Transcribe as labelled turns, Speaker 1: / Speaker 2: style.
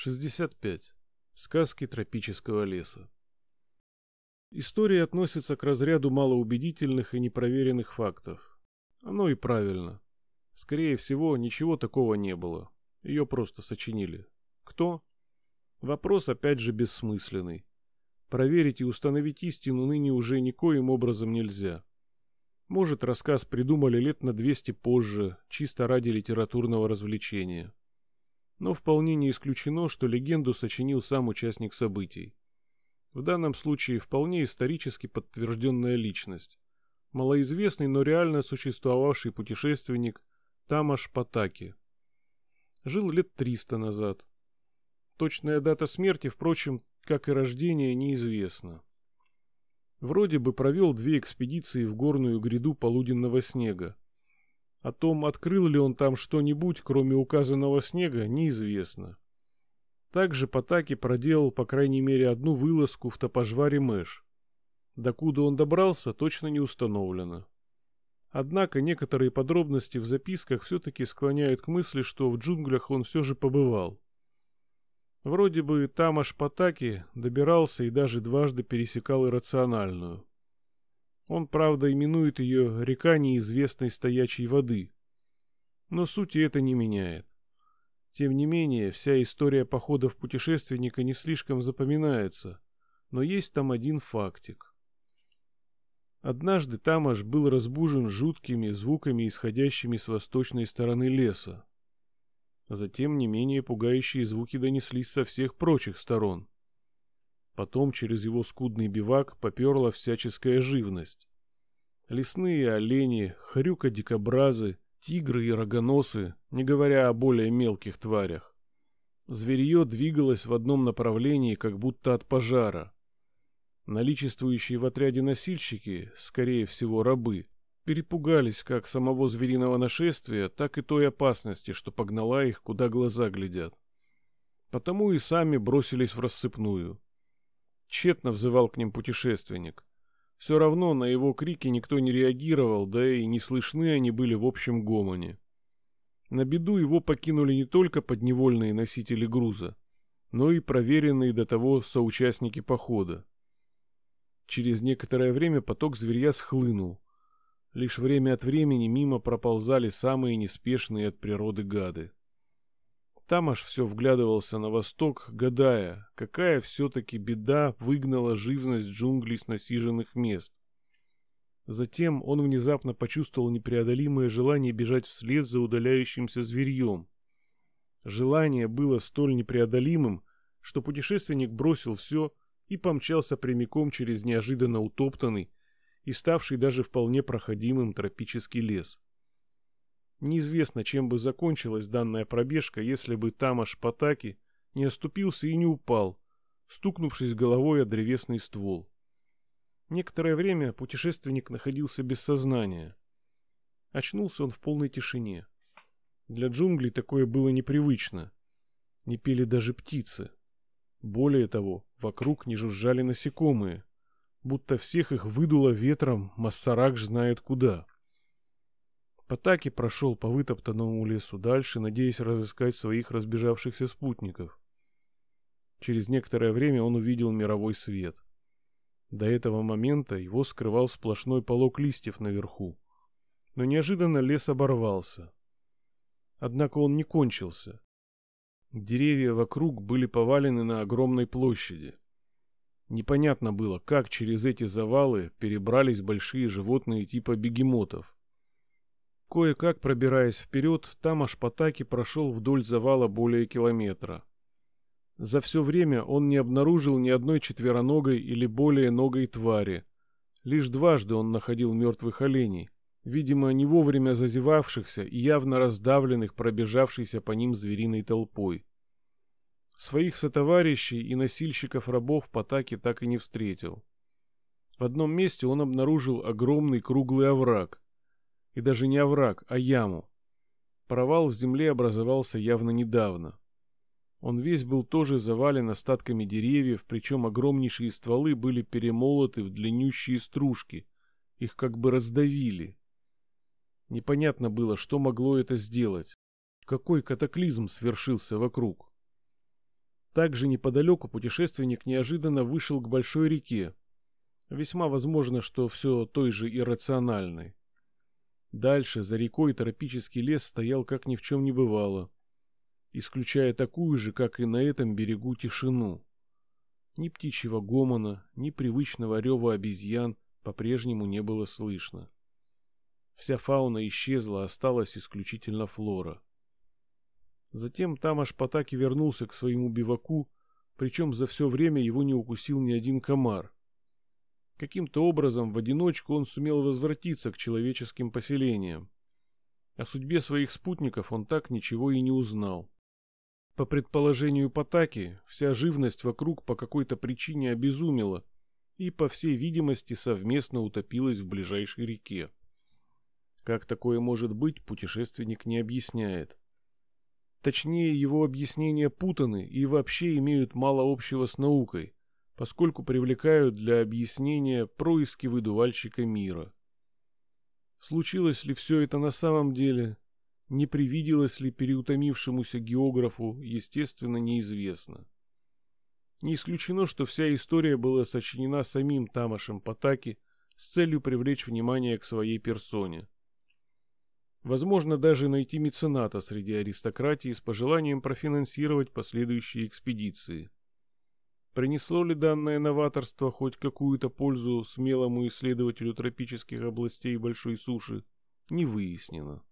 Speaker 1: 65. Сказки тропического леса. История относится к разряду малоубедительных и непроверенных фактов. Оно и правильно. Скорее всего, ничего такого не было. Ее просто сочинили. Кто? Вопрос опять же бессмысленный. Проверить и установить истину ныне уже никоим образом нельзя. Может, рассказ придумали лет на 200 позже, чисто ради литературного развлечения. Но вполне не исключено, что легенду сочинил сам участник событий. В данном случае вполне исторически подтвержденная личность. Малоизвестный, но реально существовавший путешественник Тамаш Патаки. Жил лет 300 назад. Точная дата смерти, впрочем, как и рождение, неизвестна. Вроде бы провел две экспедиции в горную гряду полуденного снега. О том, открыл ли он там что-нибудь, кроме указанного снега, неизвестно. Также Потаки проделал по крайней мере одну вылазку в топожваре Мэш. Докуда он добрался, точно не установлено. Однако некоторые подробности в записках все-таки склоняют к мысли, что в джунглях он все же побывал. Вроде бы там аж Потаки добирался и даже дважды пересекал иррациональную. Он, правда, именует ее река неизвестной стоячей воды. Но сути это не меняет. Тем не менее, вся история походов путешественника не слишком запоминается, но есть там один фактик. Однажды Тамаш был разбужен жуткими звуками, исходящими с восточной стороны леса. Затем не менее пугающие звуки донеслись со всех прочих сторон. Потом через его скудный бивак поперла всяческая живность. Лесные олени, хрюка-дикобразы, тигры и рогоносы, не говоря о более мелких тварях. Зверье двигалось в одном направлении, как будто от пожара. Наличествующие в отряде носильщики, скорее всего рабы, перепугались как самого звериного нашествия, так и той опасности, что погнала их, куда глаза глядят. Потому и сами бросились в рассыпную. Тщетно взывал к ним путешественник. Все равно на его крики никто не реагировал, да и не слышны они были в общем гомоне. На беду его покинули не только подневольные носители груза, но и проверенные до того соучастники похода. Через некоторое время поток зверья схлынул, Лишь время от времени мимо проползали самые неспешные от природы гады. Там аж все вглядывался на восток, гадая, какая все-таки беда выгнала живность джунглей с насиженных мест. Затем он внезапно почувствовал непреодолимое желание бежать вслед за удаляющимся зверьем. Желание было столь непреодолимым, что путешественник бросил все и помчался прямиком через неожиданно утоптанный, и ставший даже вполне проходимым тропический лес. Неизвестно, чем бы закончилась данная пробежка, если бы Тамаш Патаки не оступился и не упал, стукнувшись головой о древесный ствол. Некоторое время путешественник находился без сознания. Очнулся он в полной тишине. Для джунглей такое было непривычно. Не пели даже птицы. Более того, вокруг не жужжали насекомые будто всех их выдуло ветром, Массаракш знает куда. Потаки прошел по вытоптанному лесу дальше, надеясь разыскать своих разбежавшихся спутников. Через некоторое время он увидел мировой свет. До этого момента его скрывал сплошной полог листьев наверху. Но неожиданно лес оборвался. Однако он не кончился. Деревья вокруг были повалены на огромной площади. Непонятно было, как через эти завалы перебрались большие животные типа бегемотов. Кое-как пробираясь вперед, там аж Потаки прошел вдоль завала более километра. За все время он не обнаружил ни одной четвероногой или более ногой твари. Лишь дважды он находил мертвых оленей, видимо, не вовремя зазевавшихся и явно раздавленных пробежавшейся по ним звериной толпой. Своих сотоварищей и носильщиков рабов Потаки так и не встретил. В одном месте он обнаружил огромный круглый овраг. И даже не овраг, а яму. Провал в земле образовался явно недавно. Он весь был тоже завален остатками деревьев, причем огромнейшие стволы были перемолоты в длиннющие стружки. Их как бы раздавили. Непонятно было, что могло это сделать. Какой катаклизм свершился вокруг. Также неподалеку путешественник неожиданно вышел к большой реке. Весьма возможно, что все той же иррациональной. Дальше, за рекой, тропический лес стоял как ни в чем не бывало, исключая такую же, как и на этом берегу, тишину. Ни птичьего гомона, ни привычного рева обезьян по-прежнему не было слышно. Вся фауна исчезла, осталась исключительно флора. Затем Тамаш Потаки вернулся к своему биваку, причем за все время его не укусил ни один комар. Каким-то образом в одиночку он сумел возвратиться к человеческим поселениям. О судьбе своих спутников он так ничего и не узнал. По предположению Потаки, вся живность вокруг по какой-то причине обезумела и, по всей видимости, совместно утопилась в ближайшей реке. Как такое может быть, путешественник не объясняет. Точнее, его объяснения путаны и вообще имеют мало общего с наукой, поскольку привлекают для объяснения происки выдувальщика мира. Случилось ли все это на самом деле? Не привиделось ли переутомившемуся географу, естественно, неизвестно. Не исключено, что вся история была сочинена самим Тамашем Потаки с целью привлечь внимание к своей персоне. Возможно даже найти мецената среди аристократии с пожеланием профинансировать последующие экспедиции. Принесло ли данное новаторство хоть какую-то пользу смелому исследователю тропических областей большой суши, не выяснено.